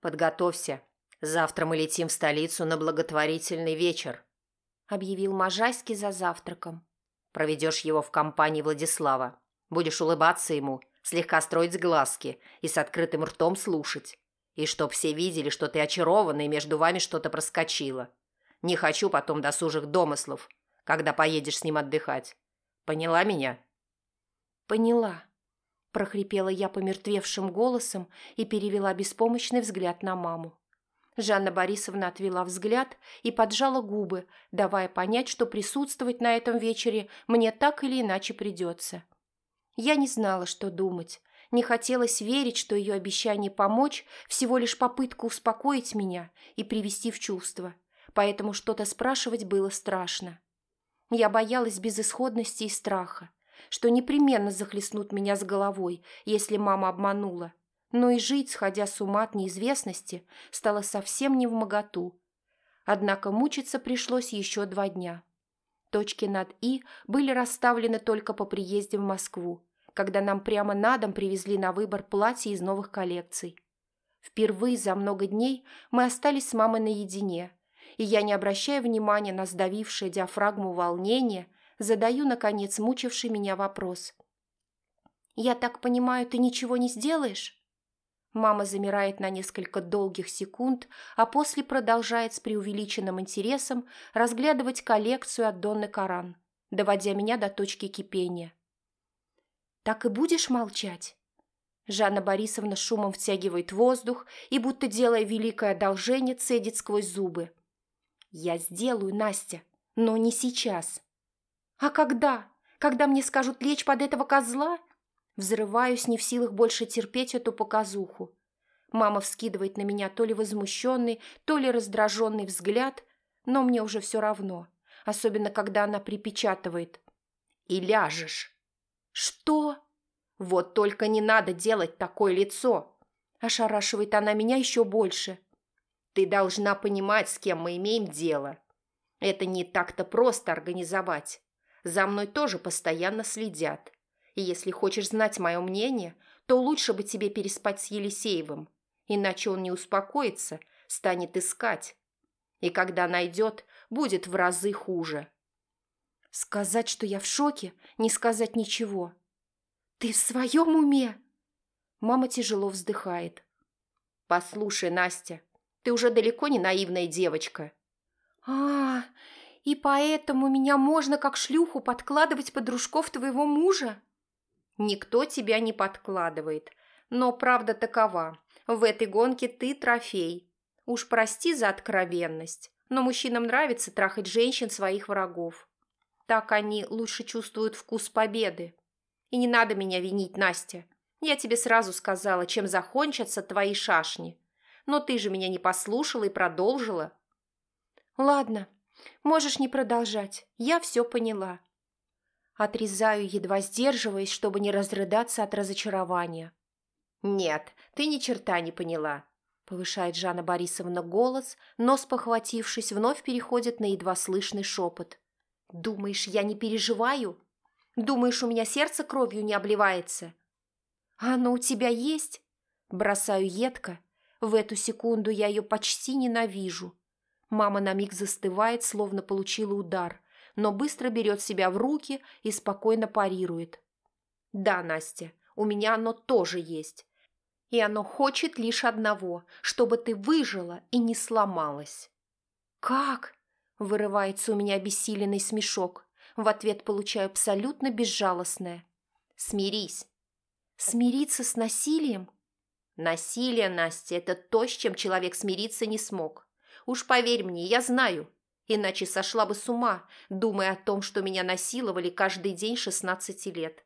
Подготовься. Завтра мы летим в столицу на благотворительный вечер», – объявил Можайский за завтраком. «Проведешь его в компании Владислава. Будешь улыбаться ему, слегка строить глазки и с открытым ртом слушать. И чтоб все видели, что ты очарована и между вами что-то проскочило. Не хочу потом досужих домыслов, когда поедешь с ним отдыхать. Поняла меня?» «Поняла», – прохрипела я помертвевшим голосом и перевела беспомощный взгляд на маму. Жанна Борисовна отвела взгляд и поджала губы, давая понять, что присутствовать на этом вечере мне так или иначе придется. Я не знала, что думать. Не хотелось верить, что ее обещание помочь – всего лишь попытка успокоить меня и привести в чувство, поэтому что-то спрашивать было страшно. Я боялась безысходности и страха, что непременно захлестнут меня с головой, если мама обманула. Но и жить, сходя с ума от неизвестности, стало совсем не в моготу. Однако мучиться пришлось еще два дня. Точки над «и» были расставлены только по приезде в Москву, когда нам прямо на дом привезли на выбор платье из новых коллекций. Впервые за много дней мы остались с мамой наедине, и я, не обращая внимания на сдавившее диафрагму волнение, задаю, наконец, мучивший меня вопрос. «Я так понимаю, ты ничего не сделаешь?» Мама замирает на несколько долгих секунд, а после продолжает с преувеличенным интересом разглядывать коллекцию от Донны Коран, доводя меня до точки кипения. «Так и будешь молчать?» Жанна Борисовна шумом втягивает воздух и, будто делая великое одолжение, цедит сквозь зубы. «Я сделаю, Настя, но не сейчас». «А когда? Когда мне скажут лечь под этого козла?» Взрываюсь, не в силах больше терпеть эту показуху. Мама вскидывает на меня то ли возмущенный, то ли раздраженный взгляд, но мне уже все равно, особенно когда она припечатывает. «И ляжешь». «Что?» «Вот только не надо делать такое лицо!» Ошарашивает она меня еще больше. «Ты должна понимать, с кем мы имеем дело. Это не так-то просто организовать. За мной тоже постоянно следят. И если хочешь знать мое мнение, то лучше бы тебе переспать с Елисеевым, иначе он не успокоится, станет искать. И когда найдет, будет в разы хуже. Сказать, что я в шоке, не сказать ничего. Ты в своем уме? Мама тяжело вздыхает. Послушай, Настя, ты уже далеко не наивная девочка. А, и поэтому меня можно как шлюху подкладывать под дружков твоего мужа? Никто тебя не подкладывает. Но правда такова. В этой гонке ты трофей. Уж прости за откровенность, но мужчинам нравится трахать женщин своих врагов. Так они лучше чувствуют вкус победы. И не надо меня винить, Настя. Я тебе сразу сказала, чем закончатся твои шашни. Но ты же меня не послушала и продолжила. Ладно, можешь не продолжать. Я все поняла. Отрезаю, едва сдерживаясь, чтобы не разрыдаться от разочарования. «Нет, ты ни черта не поняла», – повышает Жанна Борисовна голос, но, спохватившись, вновь переходит на едва слышный шепот. «Думаешь, я не переживаю? Думаешь, у меня сердце кровью не обливается?» «А оно у тебя есть?» Бросаю едко. В эту секунду я ее почти ненавижу. Мама на миг застывает, словно получила удар – но быстро берет себя в руки и спокойно парирует. «Да, Настя, у меня оно тоже есть. И оно хочет лишь одного, чтобы ты выжила и не сломалась». «Как?» – вырывается у меня обессиленный смешок. В ответ получаю абсолютно безжалостное. «Смирись». «Смириться с насилием?» «Насилие, Настя, это то, с чем человек смириться не смог. Уж поверь мне, я знаю, Иначе сошла бы с ума, думая о том, что меня насиловали каждый день шестнадцати лет.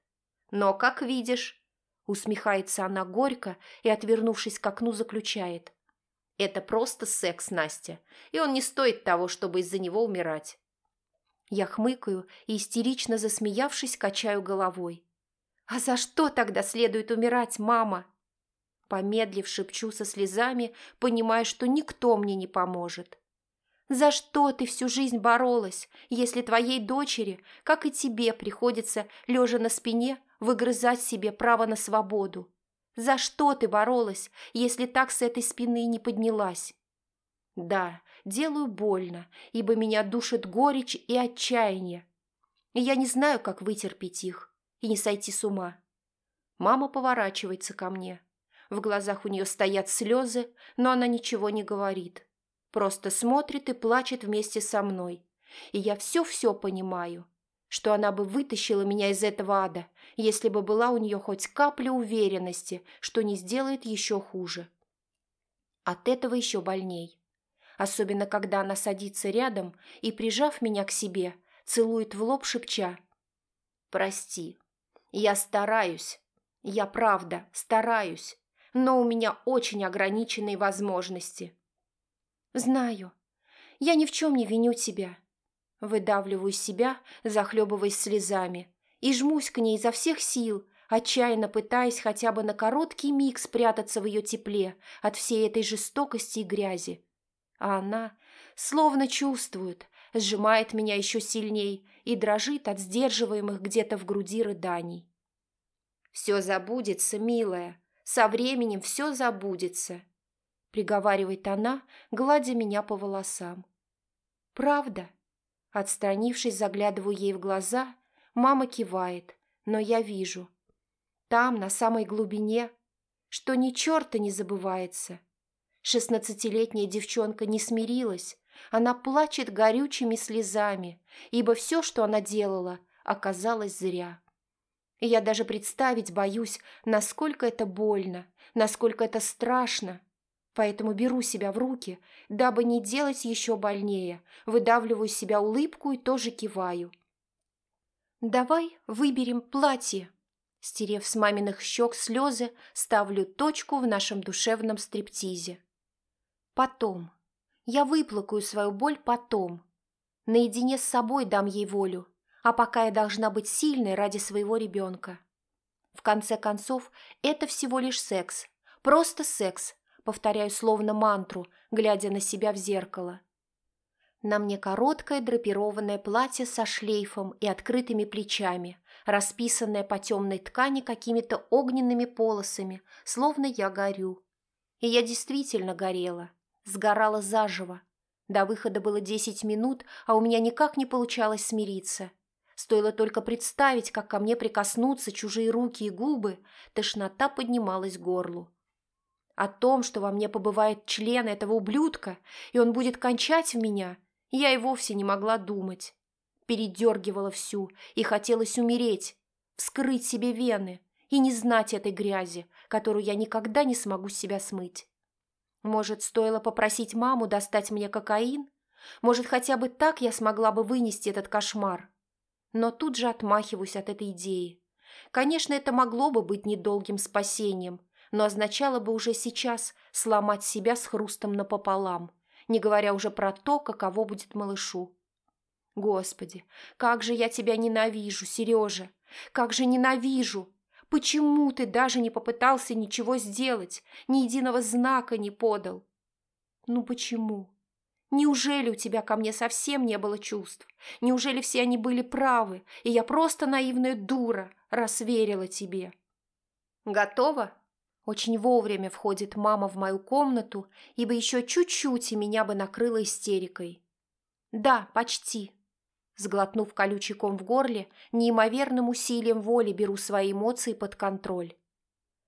Но, как видишь, усмехается она горько и, отвернувшись к окну, заключает. Это просто секс, Настя, и он не стоит того, чтобы из-за него умирать. Я хмыкаю и, истерично засмеявшись, качаю головой. «А за что тогда следует умирать, мама?» Помедлив, шепчу со слезами, понимая, что никто мне не поможет. За что ты всю жизнь боролась, если твоей дочери, как и тебе, приходится, лежа на спине, выгрызать себе право на свободу? За что ты боролась, если так с этой спины не поднялась? Да, делаю больно, ибо меня душит горечь и отчаяние. И я не знаю, как вытерпеть их и не сойти с ума. Мама поворачивается ко мне. В глазах у нее стоят слезы, но она ничего не говорит. Просто смотрит и плачет вместе со мной. И я все-все понимаю, что она бы вытащила меня из этого ада, если бы была у нее хоть капля уверенности, что не сделает еще хуже. От этого еще больней. Особенно, когда она садится рядом и, прижав меня к себе, целует в лоб, шепча. «Прости, я стараюсь, я правда стараюсь, но у меня очень ограниченные возможности». «Знаю. Я ни в чем не виню тебя». Выдавливаю себя, захлебываясь слезами, и жмусь к ней изо всех сил, отчаянно пытаясь хотя бы на короткий миг спрятаться в ее тепле от всей этой жестокости и грязи. А она словно чувствует, сжимает меня еще сильней и дрожит от сдерживаемых где-то в груди рыданий. «Все забудется, милая, со временем все забудется», — приговаривает она, гладя меня по волосам. «Правда?» Отстранившись, заглядываю ей в глаза, мама кивает, но я вижу. Там, на самой глубине, что ни черта не забывается. Шестнадцатилетняя девчонка не смирилась, она плачет горючими слезами, ибо все, что она делала, оказалось зря. И я даже представить боюсь, насколько это больно, насколько это страшно. Поэтому беру себя в руки, дабы не делать еще больнее, выдавливаю из себя улыбку и тоже киваю. «Давай выберем платье», Стерев с маминых щек слезы, ставлю точку в нашем душевном стриптизе. Потом. Я выплакаю свою боль потом. Наедине с собой дам ей волю, а пока я должна быть сильной ради своего ребенка. В конце концов, это всего лишь секс. Просто секс, повторяю словно мантру, глядя на себя в зеркало. На мне короткое драпированное платье со шлейфом и открытыми плечами, расписанное по темной ткани какими-то огненными полосами, словно я горю. И я действительно горела сгорала заживо. До выхода было десять минут, а у меня никак не получалось смириться. Стоило только представить, как ко мне прикоснутся чужие руки и губы, тошнота поднималась к горлу. О том, что во мне побывает член этого ублюдка, и он будет кончать в меня, я и вовсе не могла думать. Передергивала всю, и хотелось умереть, вскрыть себе вены и не знать этой грязи, которую я никогда не смогу с себя смыть. Может, стоило попросить маму достать мне кокаин? Может, хотя бы так я смогла бы вынести этот кошмар? Но тут же отмахиваюсь от этой идеи. Конечно, это могло бы быть недолгим спасением, но означало бы уже сейчас сломать себя с хрустом напополам, не говоря уже про то, каково будет малышу. Господи, как же я тебя ненавижу, Сережа! Как же ненавижу! Почему ты даже не попытался ничего сделать, ни единого знака не подал? Ну почему? Неужели у тебя ко мне совсем не было чувств? Неужели все они были правы, и я просто наивная дура, раз тебе? Готова? Очень вовремя входит мама в мою комнату, ибо еще чуть-чуть и меня бы накрыло истерикой. Да, почти. Сглотнув колючий ком в горле, неимоверным усилием воли беру свои эмоции под контроль.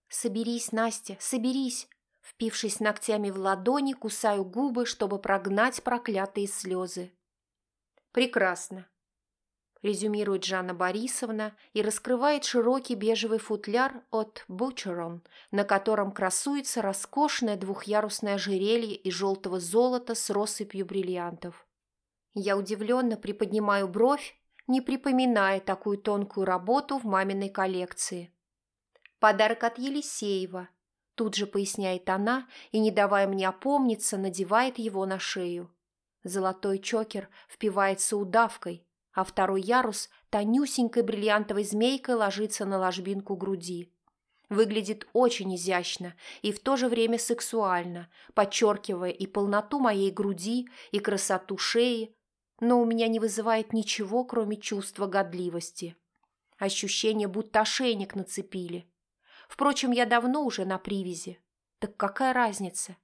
«Соберись, Настя, соберись!» Впившись ногтями в ладони, кусаю губы, чтобы прогнать проклятые слезы. «Прекрасно!» резюмирует Жанна Борисовна и раскрывает широкий бежевый футляр от Butcheron, на котором красуется роскошное двухъярусное ожерелье из желтого золота с россыпью бриллиантов. Я удивленно приподнимаю бровь, не припоминая такую тонкую работу в маминой коллекции. «Подарок от Елисеева», – тут же поясняет она и, не давая мне опомниться, надевает его на шею. Золотой чокер впивается удавкой, а второй ярус тонюсенькой бриллиантовой змейкой ложится на ложбинку груди. Выглядит очень изящно и в то же время сексуально, подчеркивая и полноту моей груди, и красоту шеи, но у меня не вызывает ничего, кроме чувства годливости. Ощущение, будто ошейник нацепили. Впрочем, я давно уже на привязи. Так какая разница?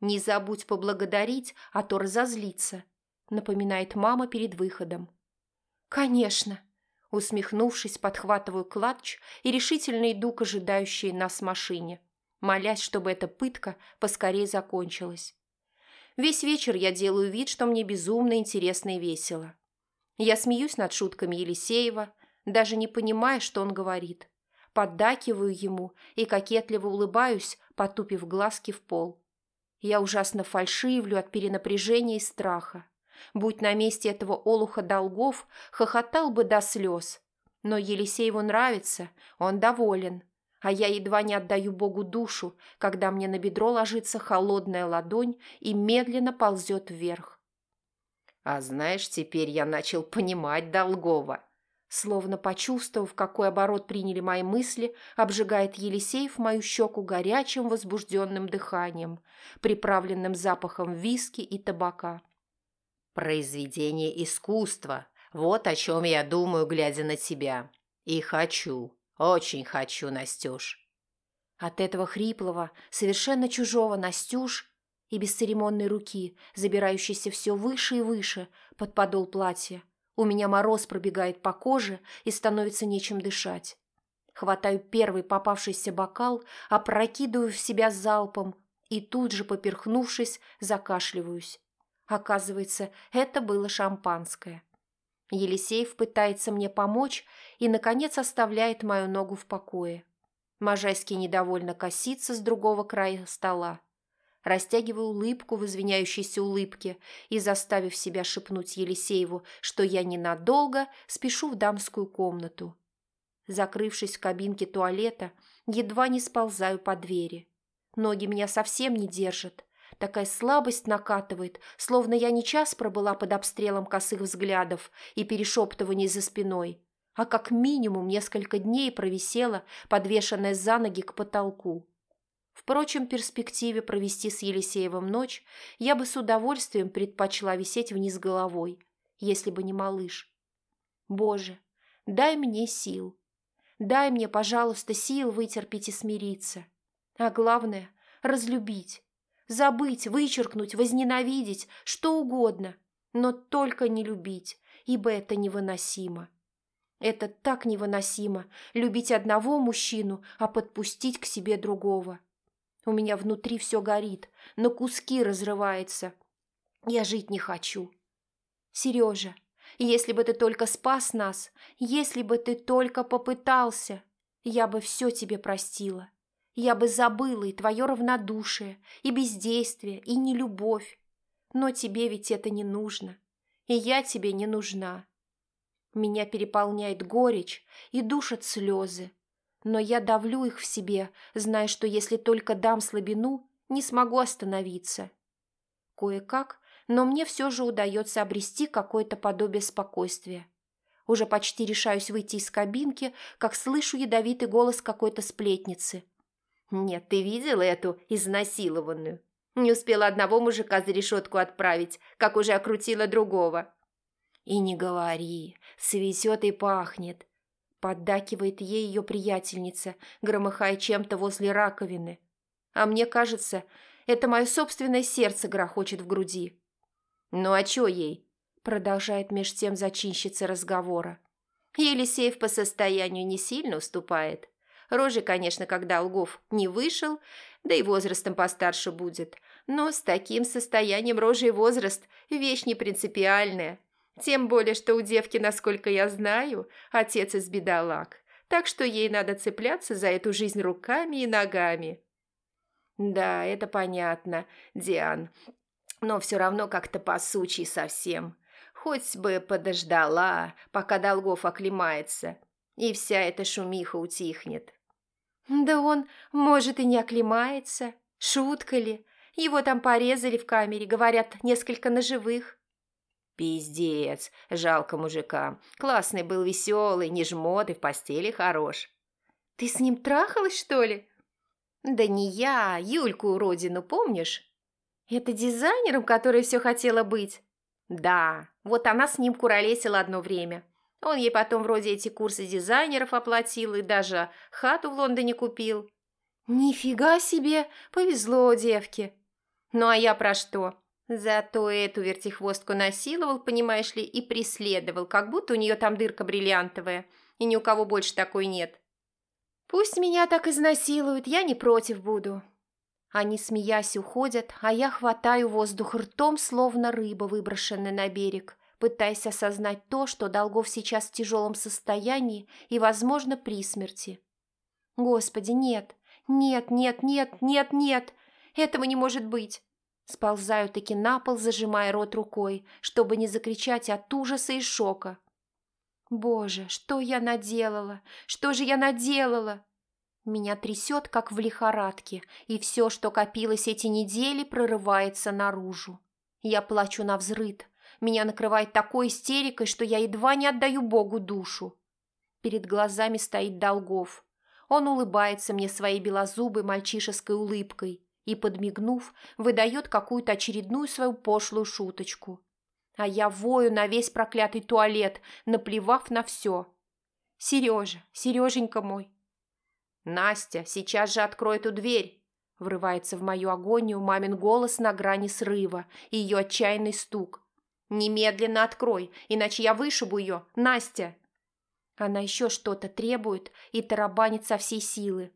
Не забудь поблагодарить, а то разозлиться, напоминает мама перед выходом. Конечно. Усмехнувшись, подхватываю клатч и решительно иду к ожидающей нас машине, молясь, чтобы эта пытка поскорее закончилась. Весь вечер я делаю вид, что мне безумно интересно и весело. Я смеюсь над шутками Елисеева, даже не понимая, что он говорит. Поддакиваю ему и кокетливо улыбаюсь, потупив глазки в пол. Я ужасно фальшивлю от перенапряжения и страха. Будь на месте этого олуха долгов, хохотал бы до слез. Но Елисееву нравится, он доволен, а я едва не отдаю Богу душу, когда мне на бедро ложится холодная ладонь и медленно ползет вверх. «А знаешь, теперь я начал понимать Долгова», Словно почувствовав, какой оборот приняли мои мысли, обжигает Елисеев мою щеку горячим возбужденным дыханием, приправленным запахом виски и табака. «Произведение искусства. Вот о чем я думаю, глядя на тебя. И хочу, очень хочу, Настюш. От этого хриплого, совершенно чужого Настюш и бесцеремонной руки, забирающейся все выше и выше под подол платья, у меня мороз пробегает по коже и становится нечем дышать. Хватаю первый попавшийся бокал, опрокидываю в себя залпом и тут же, поперхнувшись, закашливаюсь. Оказывается, это было шампанское. Елисеев пытается мне помочь и, наконец, оставляет мою ногу в покое. Можайский недовольно косится с другого края стола. Растягиваю улыбку в извиняющейся улыбке и, заставив себя шепнуть Елисееву, что я ненадолго, спешу в дамскую комнату. Закрывшись в кабинке туалета, едва не сползаю по двери. Ноги меня совсем не держат. Такая слабость накатывает, словно я не час пробыла под обстрелом косых взглядов и перешептываний за спиной, а как минимум несколько дней провисела, подвешенная за ноги к потолку. Впрочем, перспективе провести с Елисеевым ночь я бы с удовольствием предпочла висеть вниз головой, если бы не малыш. Боже, дай мне сил. Дай мне, пожалуйста, сил вытерпеть и смириться. А главное – разлюбить. Забыть, вычеркнуть, возненавидеть, что угодно, но только не любить, ибо это невыносимо. Это так невыносимо – любить одного мужчину, а подпустить к себе другого. У меня внутри все горит, на куски разрывается. Я жить не хочу. Сережа, если бы ты только спас нас, если бы ты только попытался, я бы все тебе простила. Я бы забыла и твое равнодушие, и бездействие, и нелюбовь. Но тебе ведь это не нужно, и я тебе не нужна. Меня переполняет горечь и душат слезы, но я давлю их в себе, зная, что если только дам слабину, не смогу остановиться. Кое-как, но мне все же удается обрести какое-то подобие спокойствия. Уже почти решаюсь выйти из кабинки, как слышу ядовитый голос какой-то сплетницы – «Нет, ты видела эту изнасилованную? Не успела одного мужика за решетку отправить, как уже окрутила другого». «И не говори, свисет и пахнет», — поддакивает ей ее приятельница, громыхая чем-то возле раковины. «А мне кажется, это мое собственное сердце грохочет в груди». «Ну а чё ей?» — продолжает меж тем зачинщица разговора. Елисеев по состоянию не сильно уступает. Рожи, конечно, когда Лгов не вышел, да и возрастом постарше будет. Но с таким состоянием рожи и возраст – вещь не принципиальная. Тем более, что у девки, насколько я знаю, отец из бедолаг. Так что ей надо цепляться за эту жизнь руками и ногами. Да, это понятно, Диан. Но все равно как-то посучий совсем. Хоть бы подождала, пока Долгов оклемается, и вся эта шумиха утихнет. Да он, может, и не оклемается. Шутка ли? Его там порезали в камере, говорят, несколько ножевых. Пиздец, жалко мужика. Классный был, веселый, не жмот и в постели хорош. Ты с ним трахалась, что ли? Да не я, Юльку уродину, помнишь? Это дизайнером, который все хотела быть? Да, вот она с ним куролесила одно время. Он ей потом вроде эти курсы дизайнеров оплатил и даже хату в Лондоне купил. Нифига себе, повезло девке. Ну а я про что? Зато эту вертихвостку насиловал, понимаешь ли, и преследовал, как будто у нее там дырка бриллиантовая, и ни у кого больше такой нет. Пусть меня так изнасилуют, я не против буду. Они, смеясь, уходят, а я хватаю воздух ртом, словно рыба, выброшенная на берег, пытаясь осознать то, что Долгов сейчас в тяжелом состоянии и, возможно, при смерти. Господи, нет, нет, нет, нет, нет, нет, этого не может быть. Сползаю таки на пол, зажимая рот рукой, чтобы не закричать от ужаса и шока. Боже, что я наделала? Что же я наделала? Меня трясет, как в лихорадке, и все, что копилось эти недели, прорывается наружу. Я плачу на взрыд, меня накрывает такой истерикой, что я едва не отдаю Богу душу. Перед глазами стоит Долгов. Он улыбается мне своей белозубой мальчишеской улыбкой и, подмигнув, выдает какую-то очередную свою пошлую шуточку. А я вою на весь проклятый туалет, наплевав на все. «Сережа, Сереженька мой!» «Настя, сейчас же открой эту дверь!» Врывается в мою агонию мамин голос на грани срыва и ее отчаянный стук. «Немедленно открой, иначе я вышибу ее, Настя!» Она еще что-то требует и тарабанит со всей силы.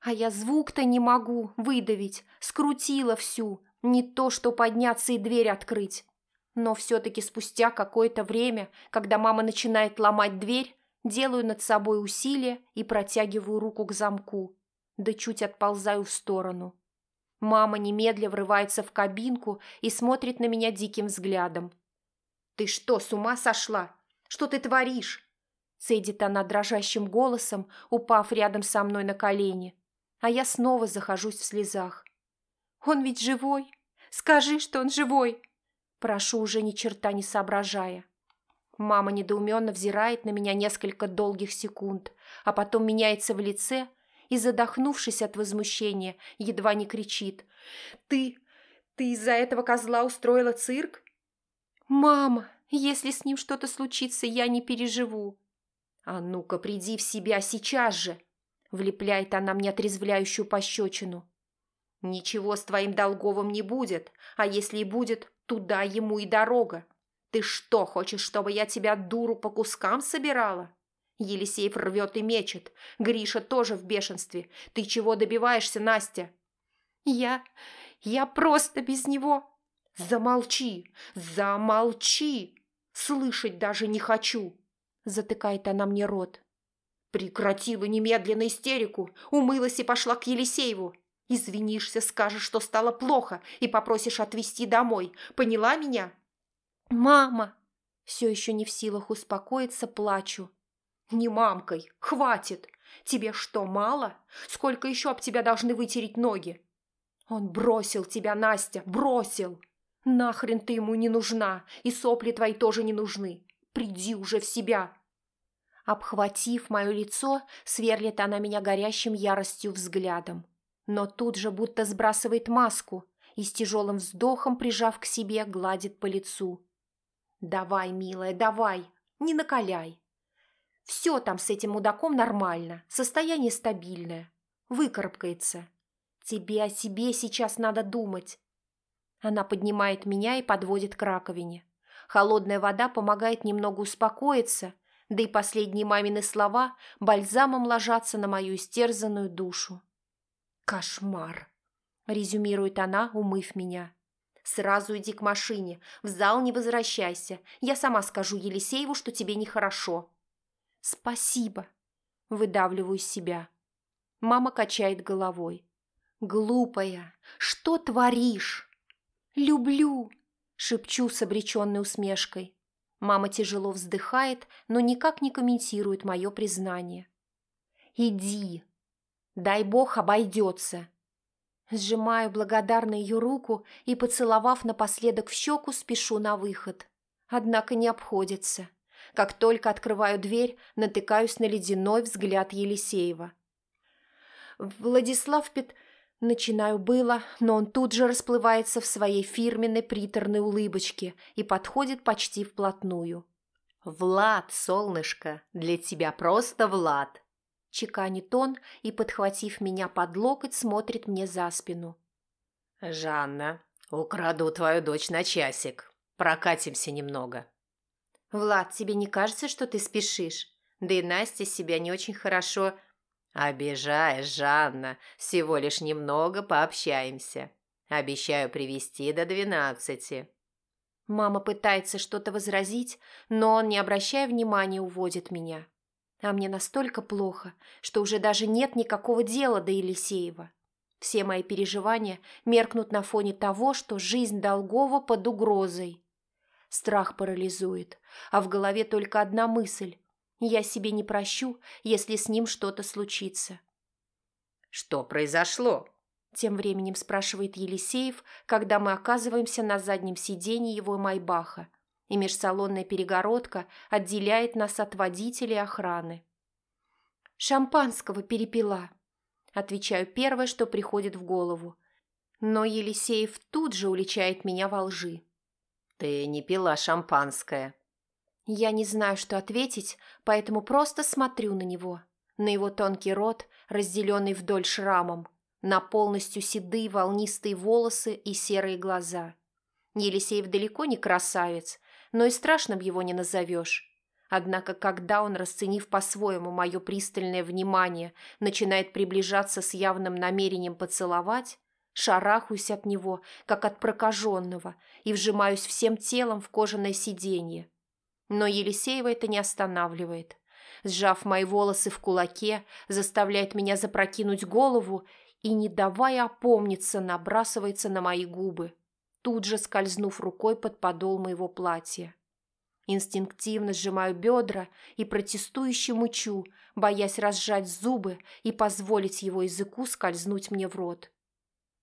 А я звук-то не могу выдавить, скрутила всю, не то что подняться и дверь открыть. Но все-таки спустя какое-то время, когда мама начинает ломать дверь, делаю над собой усилие и протягиваю руку к замку, да чуть отползаю в сторону. Мама немедля врывается в кабинку и смотрит на меня диким взглядом. «Ты что, с ума сошла? Что ты творишь?» Цедит она дрожащим голосом, упав рядом со мной на колени. А я снова захожусь в слезах. «Он ведь живой? Скажи, что он живой!» Прошу, уже ни черта не соображая. Мама недоуменно взирает на меня несколько долгих секунд, а потом меняется в лице и, задохнувшись от возмущения, едва не кричит. «Ты... ты из-за этого козла устроила цирк?» «Мама, если с ним что-то случится, я не переживу». «А ну-ка, приди в себя сейчас же!» Влепляет она мне отрезвляющую пощечину. «Ничего с твоим Долговым не будет, а если и будет, туда ему и дорога. Ты что, хочешь, чтобы я тебя, дуру, по кускам собирала?» Елисеев рвет и мечет. Гриша тоже в бешенстве. Ты чего добиваешься, Настя? Я... я просто без него. «Замолчи! Замолчи! Слышать даже не хочу!» Затыкает она мне рот. Прекратила немедленно истерику, умылась и пошла к Елисееву. Извинишься, скажешь, что стало плохо, и попросишь отвезти домой. Поняла меня? «Мама!» Все еще не в силах успокоиться, плачу. «Не мамкой! Хватит! Тебе что, мало? Сколько еще об тебя должны вытереть ноги?» «Он бросил тебя, Настя, бросил! Нахрен ты ему не нужна, и сопли твои тоже не нужны. Приди уже в себя!» Обхватив мое лицо, сверлит она меня горящим яростью взглядом. Но тут же будто сбрасывает маску и с тяжелым вздохом, прижав к себе, гладит по лицу. «Давай, милая, давай, не накаляй. Все там с этим мудаком нормально, состояние стабильное. Выкарабкается. Тебе о себе сейчас надо думать». Она поднимает меня и подводит к раковине. Холодная вода помогает немного успокоиться, да и последние мамины слова бальзамом ложатся на мою истерзанную душу. «Кошмар!» – резюмирует она, умыв меня. Сразу иди к машине, в зал не возвращайся. Я сама скажу Елисееву, что тебе нехорошо». «Спасибо», – выдавливаю из себя. Мама качает головой. «Глупая, что творишь?» «Люблю», – шепчу с обреченной усмешкой. Мама тяжело вздыхает, но никак не комментирует мое признание. «Иди. Дай бог обойдется», Сжимаю благодарно ее руку и, поцеловав напоследок в щеку, спешу на выход. Однако не обходится. Как только открываю дверь, натыкаюсь на ледяной взгляд Елисеева. «Владислав Пет...» Начинаю было, но он тут же расплывается в своей фирменной приторной улыбочке и подходит почти вплотную. «Влад, солнышко, для тебя просто Влад!» Чеканит он и, подхватив меня под локоть, смотрит мне за спину. «Жанна, украду твою дочь на часик. Прокатимся немного». «Влад, тебе не кажется, что ты спешишь? Да и Настя себя не очень хорошо...» «Обижаешь, Жанна. Всего лишь немного пообщаемся. Обещаю привести до двенадцати». Мама пытается что-то возразить, но он, не обращая внимания, уводит меня. А мне настолько плохо, что уже даже нет никакого дела до Елисеева. Все мои переживания меркнут на фоне того, что жизнь Долгова под угрозой. Страх парализует, а в голове только одна мысль. Я себе не прощу, если с ним что-то случится. «Что произошло?» Тем временем спрашивает Елисеев, когда мы оказываемся на заднем сиденье его майбаха, и межсалонная перегородка отделяет нас от водителя и охраны. «Шампанского перепила», – отвечаю первое, что приходит в голову. Но Елисеев тут же уличает меня во лжи. «Ты не пила шампанское». Я не знаю, что ответить, поэтому просто смотрю на него, на его тонкий рот, разделенный вдоль шрамом, на полностью седые волнистые волосы и серые глаза. Елисеев далеко не красавец, но и страшным его не назовешь. Однако, когда он, расценив по-своему мое пристальное внимание, начинает приближаться с явным намерением поцеловать, шарахаюсь от него, как от прокаженного, и вжимаюсь всем телом в кожаное сиденье. Но Елисеева это не останавливает. Сжав мои волосы в кулаке, заставляет меня запрокинуть голову и, не давая опомниться, набрасывается на мои губы, тут же скользнув рукой под подол моего платья. Инстинктивно сжимаю бедра и протестующе мычу, боясь разжать зубы и позволить его языку скользнуть мне в рот.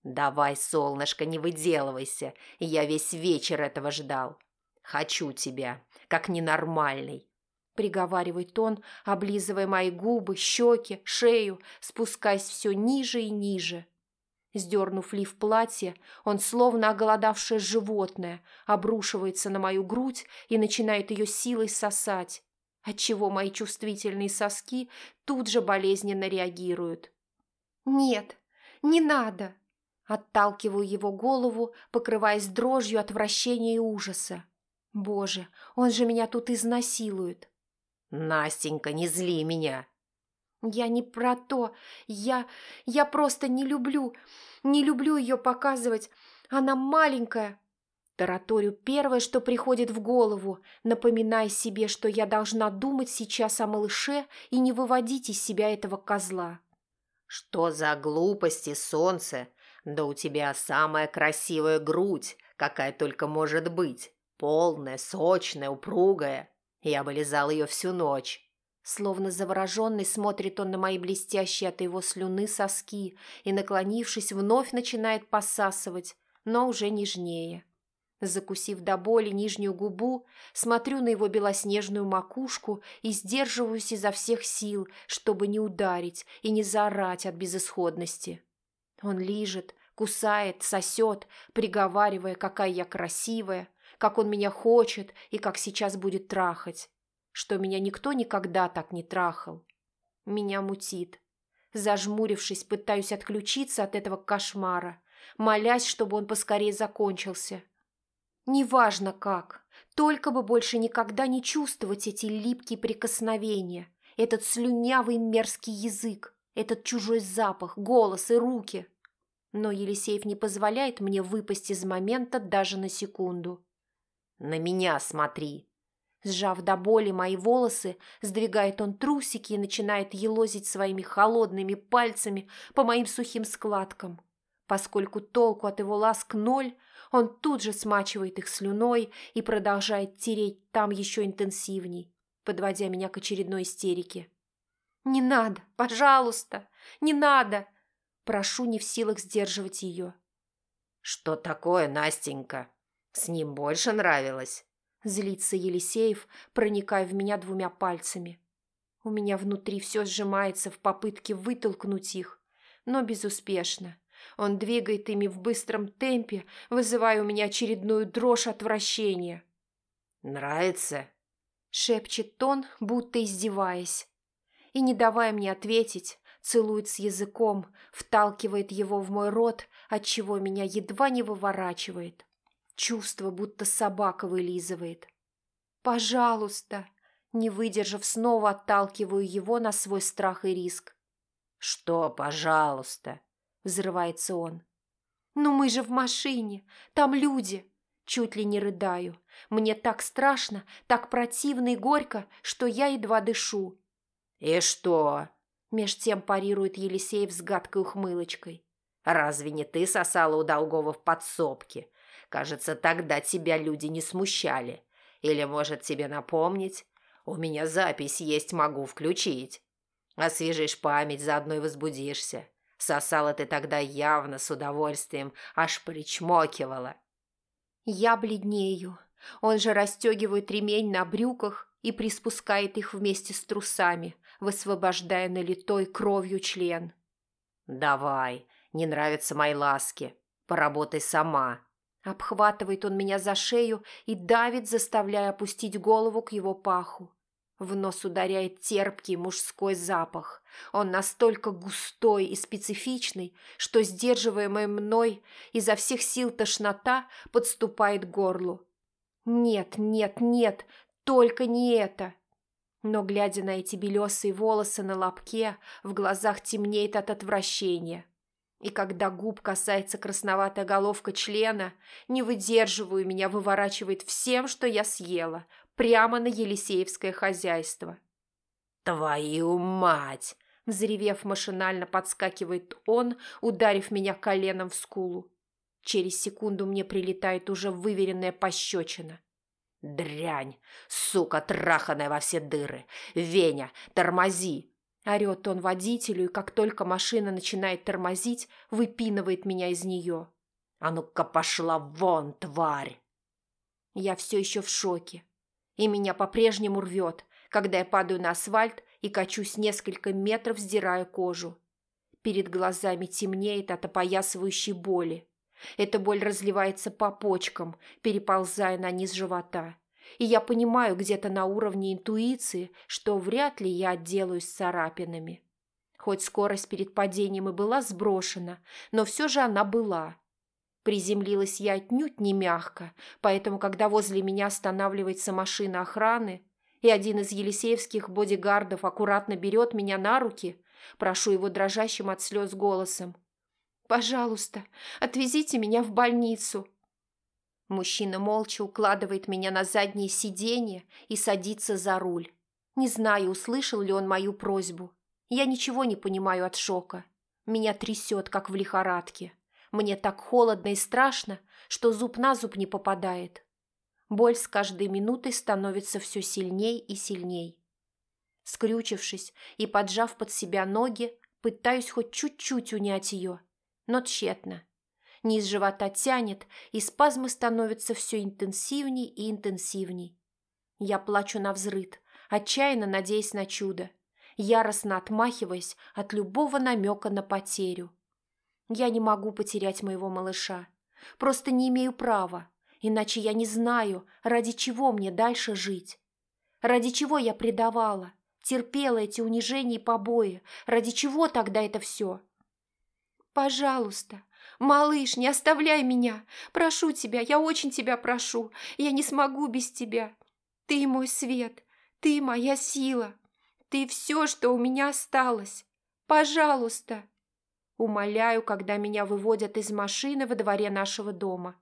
«Давай, солнышко, не выделывайся, я весь вечер этого ждал. Хочу тебя, как ненормальный приговаривает он, облизывая мои губы, щеки, шею, спускаясь все ниже и ниже. Сдернув лиф платья, он, словно оголодавшее животное, обрушивается на мою грудь и начинает ее силой сосать, отчего мои чувствительные соски тут же болезненно реагируют. «Нет, не надо!» Отталкиваю его голову, покрываясь дрожью отвращения и ужаса. «Боже, он же меня тут изнасилует!» «Настенька, не зли меня!» «Я не про то. Я... я просто не люблю... не люблю ее показывать. Она маленькая». Тараторю первое, что приходит в голову, напоминая себе, что я должна думать сейчас о малыше и не выводить из себя этого козла. «Что за глупости, солнце? Да у тебя самая красивая грудь, какая только может быть. Полная, сочная, упругая. Я бы лизал ее всю ночь. Словно завороженный смотрит он на мои блестящие от его слюны соски и, наклонившись, вновь начинает посасывать, но уже нежнее. Закусив до боли нижнюю губу, смотрю на его белоснежную макушку и сдерживаюсь изо всех сил, чтобы не ударить и не заорать от безысходности. Он лижет, кусает, сосет, приговаривая, какая я красивая, как он меня хочет и как сейчас будет трахать. Что меня никто никогда так не трахал. Меня мутит. Зажмурившись, пытаюсь отключиться от этого кошмара, молясь, чтобы он поскорее закончился. Неважно как, только бы больше никогда не чувствовать эти липкие прикосновения, этот слюнявый мерзкий язык, этот чужой запах, голос и руки. Но Елисеев не позволяет мне выпасть из момента даже на секунду. «На меня смотри!» Сжав до боли мои волосы, сдвигает он трусики и начинает елозить своими холодными пальцами по моим сухим складкам. Поскольку толку от его ласк ноль, он тут же смачивает их слюной и продолжает тереть там еще интенсивней, подводя меня к очередной истерике. «Не надо, пожалуйста, не надо!» Прошу, не в силах сдерживать ее. «Что такое, Настенька?» С ним больше нравилось. Злится Елисеев, проникая в меня двумя пальцами. У меня внутри все сжимается в попытке вытолкнуть их, но безуспешно. Он двигает ими в быстром темпе, вызывая у меня очередную дрожь отвращения. «Нравится?» Шепчет он, будто издеваясь. И, не давая мне ответить, целует с языком, вталкивает его в мой рот, отчего меня едва не выворачивает. Чувство, будто собака вылизывает. «Пожалуйста!» Не выдержав, снова отталкиваю его на свой страх и риск. «Что, пожалуйста?» – взрывается он. «Ну мы же в машине, там люди!» Чуть ли не рыдаю. Мне так страшно, так противно и горько, что я едва дышу. «И что?» Меж тем парирует Елисеев с гадкой ухмылочкой. «Разве не ты сосала у Долгова в подсобке? Кажется, тогда тебя люди не смущали. Или, может, тебе напомнить? У меня запись есть, могу включить. Освежишь память, заодно и возбудишься. Сосала ты тогда явно с удовольствием, аж причмокивала». Я бледнею. Он же расстегивает ремень на брюках и приспускает их вместе с трусами, высвобождая налитой кровью член. «Давай, не нравятся мои ласки. Поработай сама». Обхватывает он меня за шею и давит, заставляя опустить голову к его паху. В нос ударяет терпкий мужской запах. Он настолько густой и специфичный, что сдерживаемая мной изо всех сил тошнота подступает к горлу. Нет, нет, нет, только не это. Но, глядя на эти белесые волосы на лобке, в глазах темнеет от отвращения. И когда губ касается красноватая головка члена, не выдерживаю, меня выворачивает всем, что я съела, прямо на Елисеевское хозяйство. «Твою мать!» Взревев машинально, подскакивает он, ударив меня коленом в скулу. Через секунду мне прилетает уже выверенная пощечина. «Дрянь! Сука, траханая во все дыры! Веня, тормози!» Орет он водителю, и как только машина начинает тормозить, выпинывает меня из нее. «А ну-ка пошла вон, тварь!» Я все еще в шоке и меня по-прежнему рвет, когда я падаю на асфальт и качусь несколько метров, сдирая кожу. Перед глазами темнеет от опоясывающей боли. Эта боль разливается по почкам, переползая на низ живота. И я понимаю где-то на уровне интуиции, что вряд ли я отделаюсь царапинами. Хоть скорость перед падением и была сброшена, но все же она была. Приземлилась я отнюдь не мягко, поэтому, когда возле меня останавливается машина охраны, и один из елисеевских бодигардов аккуратно берет меня на руки, прошу его дрожащим от слез голосом. «Пожалуйста, отвезите меня в больницу». Мужчина молча укладывает меня на заднее сиденье и садится за руль. Не знаю, услышал ли он мою просьбу. Я ничего не понимаю от шока. Меня трясет, как в лихорадке. Мне так холодно и страшно, что зуб на зуб не попадает. Боль с каждой минутой становится все сильней и сильней. Скрючившись и поджав под себя ноги, пытаюсь хоть чуть-чуть унять ее, но тщетно. Низ живота тянет, и спазмы становятся все интенсивней и интенсивней. Я плачу на взрыд, отчаянно надеясь на чудо, яростно отмахиваясь от любого намека на потерю. Я не могу потерять моего малыша. Просто не имею права, иначе я не знаю, ради чего мне дальше жить. Ради чего я предавала, терпела эти унижения и побои, ради чего тогда это все? Пожалуйста, малыш, не оставляй меня. Прошу тебя, я очень тебя прошу. Я не смогу без тебя. Ты мой свет, ты моя сила. Ты все, что у меня осталось. Пожалуйста. Умоляю, когда меня выводят из машины во дворе нашего дома.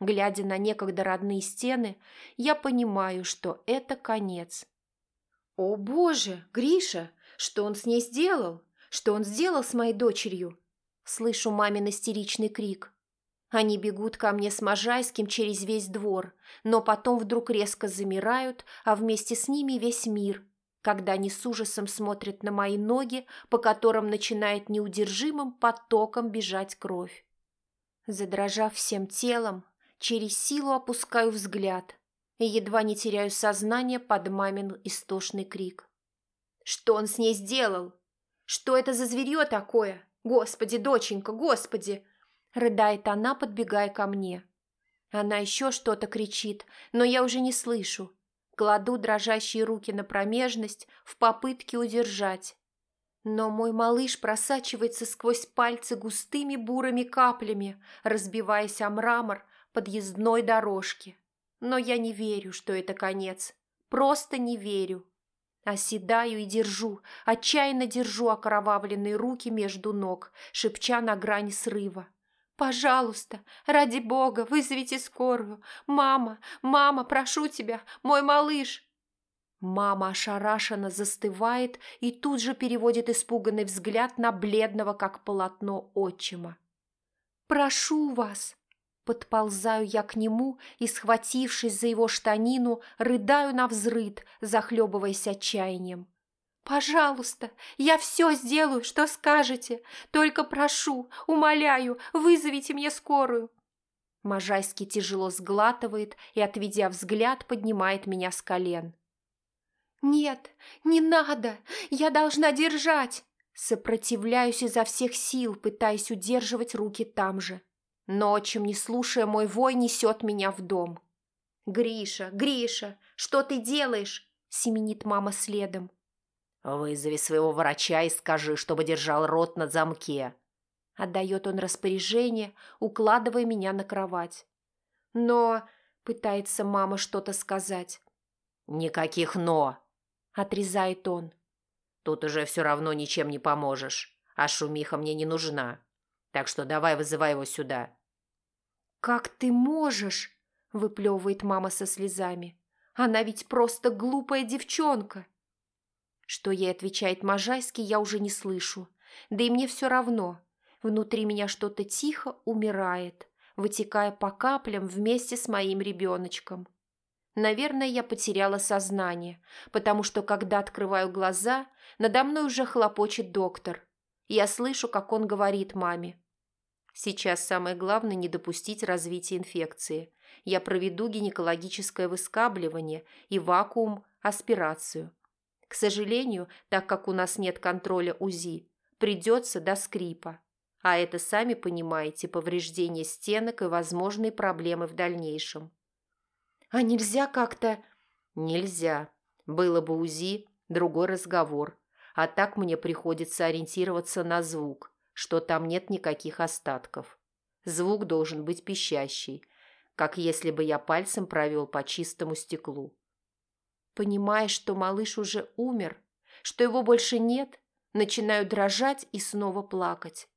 Глядя на некогда родные стены, я понимаю, что это конец. «О, Боже, Гриша, что он с ней сделал? Что он сделал с моей дочерью?» Слышу мамин истеричный крик. Они бегут ко мне с Можайским через весь двор, но потом вдруг резко замирают, а вместе с ними весь мир, когда они с ужасом смотрят на мои ноги, по которым начинает неудержимым потоком бежать кровь. Задрожав всем телом, через силу опускаю взгляд и едва не теряю сознание под мамин истошный крик. «Что он с ней сделал? Что это за зверье такое? Господи, доченька, господи!» Рыдает она, подбегая ко мне. Она еще что-то кричит, но я уже не слышу. Кладу дрожащие руки на промежность в попытке удержать. Но мой малыш просачивается сквозь пальцы густыми бурыми каплями, разбиваясь о мрамор подъездной дорожки. Но я не верю, что это конец. Просто не верю. Оседаю и держу, отчаянно держу окровавленные руки между ног, шепча на грани срыва. «Пожалуйста, ради бога, вызовите скорую! Мама, мама, прошу тебя, мой малыш!» Мама ошарашенно застывает и тут же переводит испуганный взгляд на бледного, как полотно, отчима. «Прошу вас!» Подползаю я к нему и, схватившись за его штанину, рыдаю на взрыд, захлебываясь отчаянием. «Пожалуйста, я все сделаю, что скажете. Только прошу, умоляю, вызовите мне скорую». Можайский тяжело сглатывает и, отведя взгляд, поднимает меня с колен. «Нет, не надо! Я должна держать!» Сопротивляюсь изо всех сил, пытаясь удерживать руки там же. Но, чем не слушая мой вой, несет меня в дом. «Гриша, Гриша, что ты делаешь?» – семенит мама следом. «Вызови своего врача и скажи, чтобы держал рот на замке». Отдает он распоряжение, укладывая меня на кровать. «Но...» – пытается мама что-то сказать. «Никаких «но», – отрезает он. «Тут уже все равно ничем не поможешь, а шумиха мне не нужна. Так что давай вызывай его сюда». «Как ты можешь?» – выплевывает мама со слезами. «Она ведь просто глупая девчонка». Что ей отвечает Можайский, я уже не слышу. Да и мне все равно. Внутри меня что-то тихо умирает, вытекая по каплям вместе с моим ребеночком. Наверное, я потеряла сознание, потому что, когда открываю глаза, надо мной уже хлопочет доктор. Я слышу, как он говорит маме. Сейчас самое главное не допустить развития инфекции. Я проведу гинекологическое выскабливание и вакуум-аспирацию. К сожалению, так как у нас нет контроля УЗИ, придется до скрипа. А это, сами понимаете, повреждение стенок и возможные проблемы в дальнейшем. А нельзя как-то... Нельзя. Было бы УЗИ, другой разговор. А так мне приходится ориентироваться на звук, что там нет никаких остатков. Звук должен быть пищащий, как если бы я пальцем провел по чистому стеклу. Понимая, что малыш уже умер, что его больше нет, начинаю дрожать и снова плакать.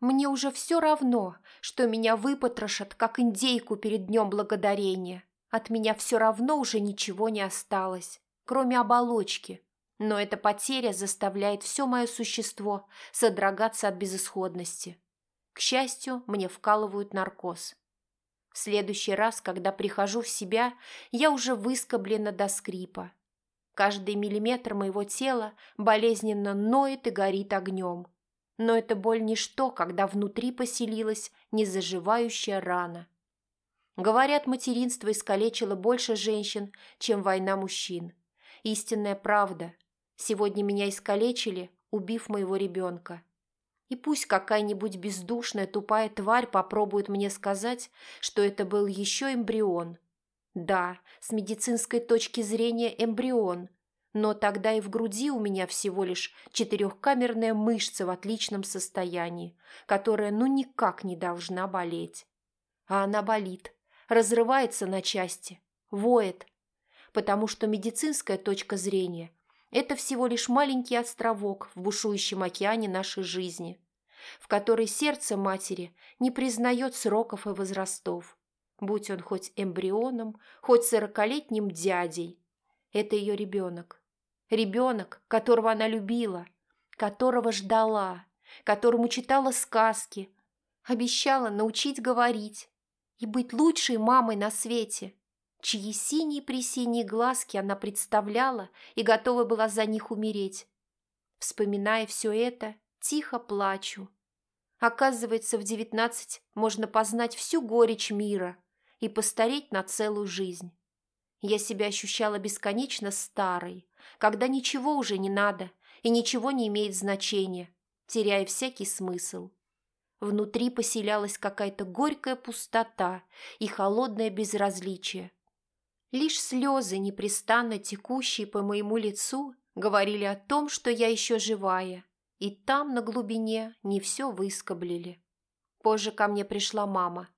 Мне уже все равно, что меня выпотрошат, как индейку перед Днем Благодарения. От меня все равно уже ничего не осталось, кроме оболочки. Но эта потеря заставляет все мое существо содрогаться от безысходности. К счастью, мне вкалывают наркоз. В следующий раз, когда прихожу в себя, я уже выскоблена до скрипа. Каждый миллиметр моего тела болезненно ноет и горит огнем. Но это боль ничто, когда внутри поселилась незаживающая рана. Говорят, материнство искалечило больше женщин, чем война мужчин. Истинная правда. Сегодня меня искалечили, убив моего ребенка. И пусть какая-нибудь бездушная тупая тварь попробует мне сказать, что это был еще эмбрион. Да, с медицинской точки зрения эмбрион, но тогда и в груди у меня всего лишь четырехкамерная мышца в отличном состоянии, которая ну никак не должна болеть. А она болит, разрывается на части, воет, потому что медицинская точка зрения это всего лишь маленький островок в бушующем океане нашей жизни, в которой сердце матери не признает сроков и возрастов, будь он хоть эмбрионом, хоть сорокалетним дядей. Это ее ребенок. Ребенок, которого она любила, которого ждала, которому читала сказки, обещала научить говорить и быть лучшей мамой на свете чьи синие-пресиние глазки она представляла и готова была за них умереть. Вспоминая все это, тихо плачу. Оказывается, в девятнадцать можно познать всю горечь мира и постареть на целую жизнь. Я себя ощущала бесконечно старой, когда ничего уже не надо и ничего не имеет значения, теряя всякий смысл. Внутри поселялась какая-то горькая пустота и холодное безразличие, Лишь слезы, непрестанно текущие по моему лицу, говорили о том, что я еще живая, и там, на глубине, не все выскоблили. Позже ко мне пришла мама.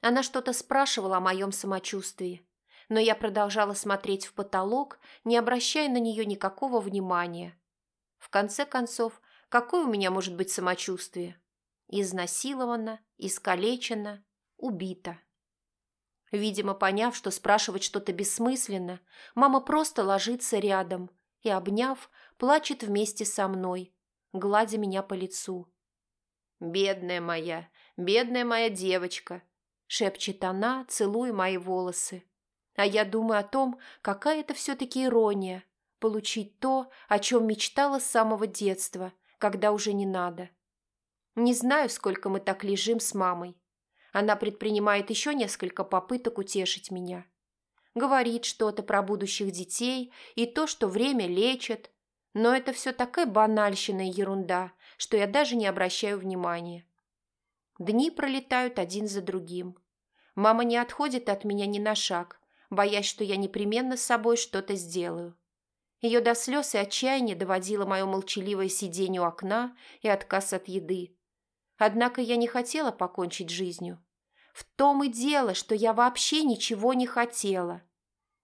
Она что-то спрашивала о моем самочувствии, но я продолжала смотреть в потолок, не обращая на нее никакого внимания. В конце концов, какое у меня может быть самочувствие? Изнасилована, искалечена, убита. Видимо, поняв, что спрашивать что-то бессмысленно, мама просто ложится рядом и, обняв, плачет вместе со мной, гладя меня по лицу. «Бедная моя, бедная моя девочка!» – шепчет она, целуя мои волосы. А я думаю о том, какая это все-таки ирония – получить то, о чем мечтала с самого детства, когда уже не надо. Не знаю, сколько мы так лежим с мамой. Она предпринимает еще несколько попыток утешить меня. Говорит что-то про будущих детей и то, что время лечит, но это все такая банальщина и ерунда, что я даже не обращаю внимания. Дни пролетают один за другим. Мама не отходит от меня ни на шаг, боясь, что я непременно с собой что-то сделаю. Ее до слез и отчаяния доводило мое молчаливое сиденье у окна и отказ от еды. Однако я не хотела покончить жизнью. В том и дело, что я вообще ничего не хотела.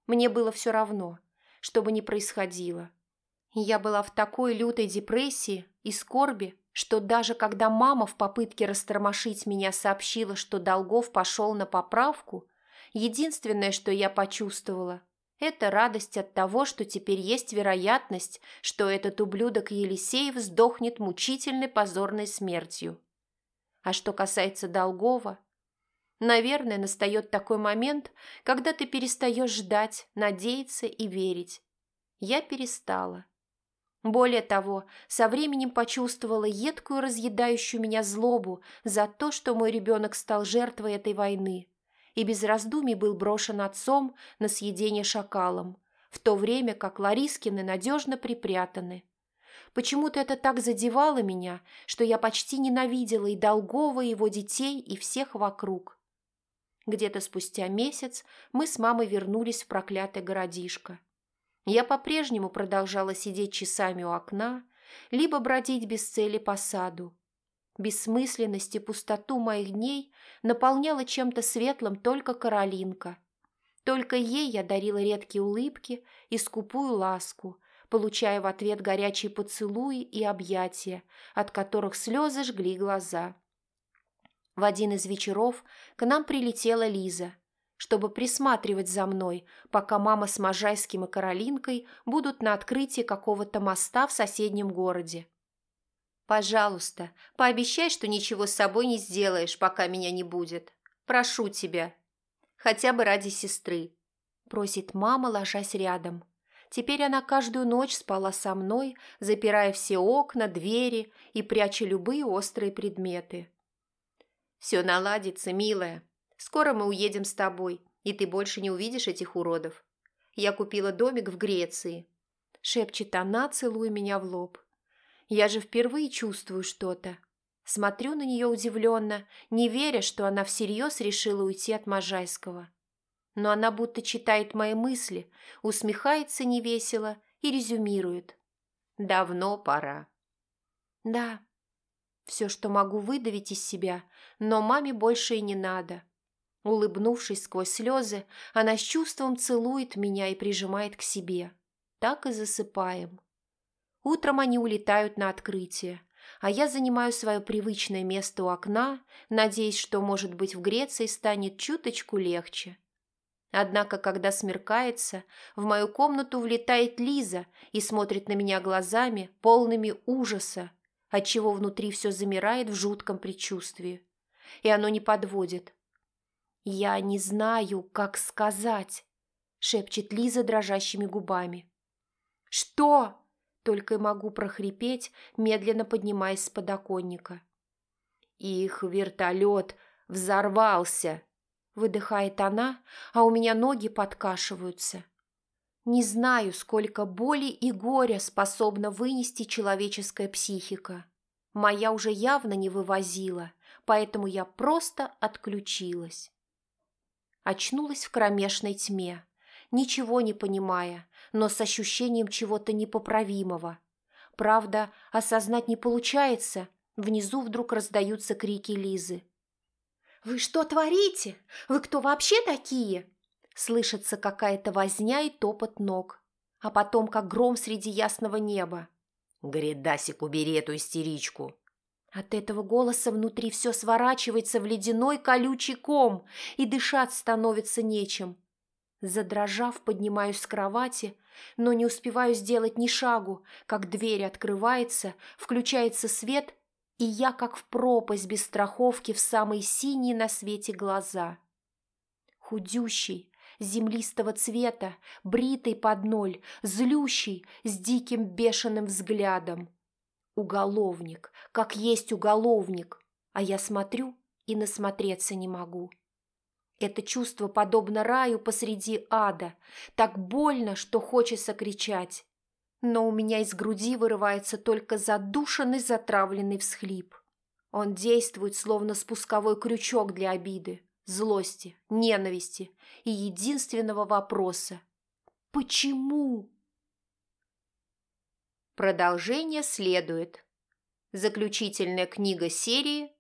Мне было все равно, что бы ни происходило. Я была в такой лютой депрессии и скорби, что даже когда мама в попытке растормошить меня сообщила, что Долгов пошел на поправку, единственное, что я почувствовала, это радость от того, что теперь есть вероятность, что этот ублюдок Елисеев сдохнет мучительной позорной смертью. А что касается Долгова, наверное, настает такой момент, когда ты перестаешь ждать, надеяться и верить. Я перестала. Более того, со временем почувствовала едкую разъедающую меня злобу за то, что мой ребенок стал жертвой этой войны и без раздумий был брошен отцом на съедение шакалом, в то время как Ларискины надежно припрятаны. Почему-то это так задевало меня, что я почти ненавидела и Долгова, и его детей, и всех вокруг. Где-то спустя месяц мы с мамой вернулись в проклятое городишко. Я по-прежнему продолжала сидеть часами у окна, либо бродить без цели по саду. Бессмысленность и пустоту моих дней наполняла чем-то светлым только Каролинка. Только ей я дарила редкие улыбки и скупую ласку, получая в ответ горячие поцелуи и объятия, от которых слезы жгли глаза. В один из вечеров к нам прилетела Лиза – чтобы присматривать за мной, пока мама с Можайским и Каролинкой будут на открытии какого-то моста в соседнем городе. «Пожалуйста, пообещай, что ничего с собой не сделаешь, пока меня не будет. Прошу тебя. Хотя бы ради сестры», – просит мама, ложась рядом. Теперь она каждую ночь спала со мной, запирая все окна, двери и пряча любые острые предметы. «Все наладится, милая», Скоро мы уедем с тобой, и ты больше не увидишь этих уродов. Я купила домик в Греции. Шепчет она, целуя меня в лоб. Я же впервые чувствую что-то. Смотрю на нее удивленно, не веря, что она всерьез решила уйти от Можайского. Но она будто читает мои мысли, усмехается невесело и резюмирует. «Давно пора». «Да, все, что могу выдавить из себя, но маме больше и не надо. Улыбнувшись сквозь слезы, она с чувством целует меня и прижимает к себе. Так и засыпаем. Утром они улетают на открытие, а я занимаю свое привычное место у окна, надеясь, что, может быть, в Греции станет чуточку легче. Однако, когда смеркается, в мою комнату влетает Лиза и смотрит на меня глазами, полными ужаса, отчего внутри все замирает в жутком предчувствии. И оно не подводит. «Я не знаю, как сказать», — шепчет Лиза дрожащими губами. «Что?» — только и могу прохрипеть, медленно поднимаясь с подоконника. «Их вертолет взорвался», — выдыхает она, а у меня ноги подкашиваются. Не знаю, сколько боли и горя способна вынести человеческая психика. Моя уже явно не вывозила, поэтому я просто отключилась. Очнулась в кромешной тьме. ничего не понимая, но с ощущением чего-то непоправимого. Правда, осознать не получается. Внизу вдруг раздаются крики Лизы. «Вы что творите? Вы кто вообще такие?» Слышится какая-то возня и топот ног. А потом, как гром среди ясного неба. «Гридасик, убери эту истеричку!» От этого голоса внутри все сворачивается в ледяной колючий ком, и дышать становится нечем. Задрожав, поднимаюсь с кровати, но не успеваю сделать ни шагу, как дверь открывается, включается свет, и я как в пропасть без страховки в самые синие на свете глаза. Худющий, землистого цвета, бритый под ноль, злющий, с диким бешеным взглядом. Уголовник, как есть уголовник, а я смотрю и насмотреться не могу. Это чувство подобно раю посреди ада, так больно, что хочется кричать. Но у меня из груди вырывается только задушенный, затравленный всхлип. Он действует, словно спусковой крючок для обиды, злости, ненависти и единственного вопроса. Почему? Продолжение следует. Заключительная книга серии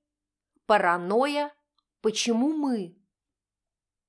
«Паранойя. Почему мы?»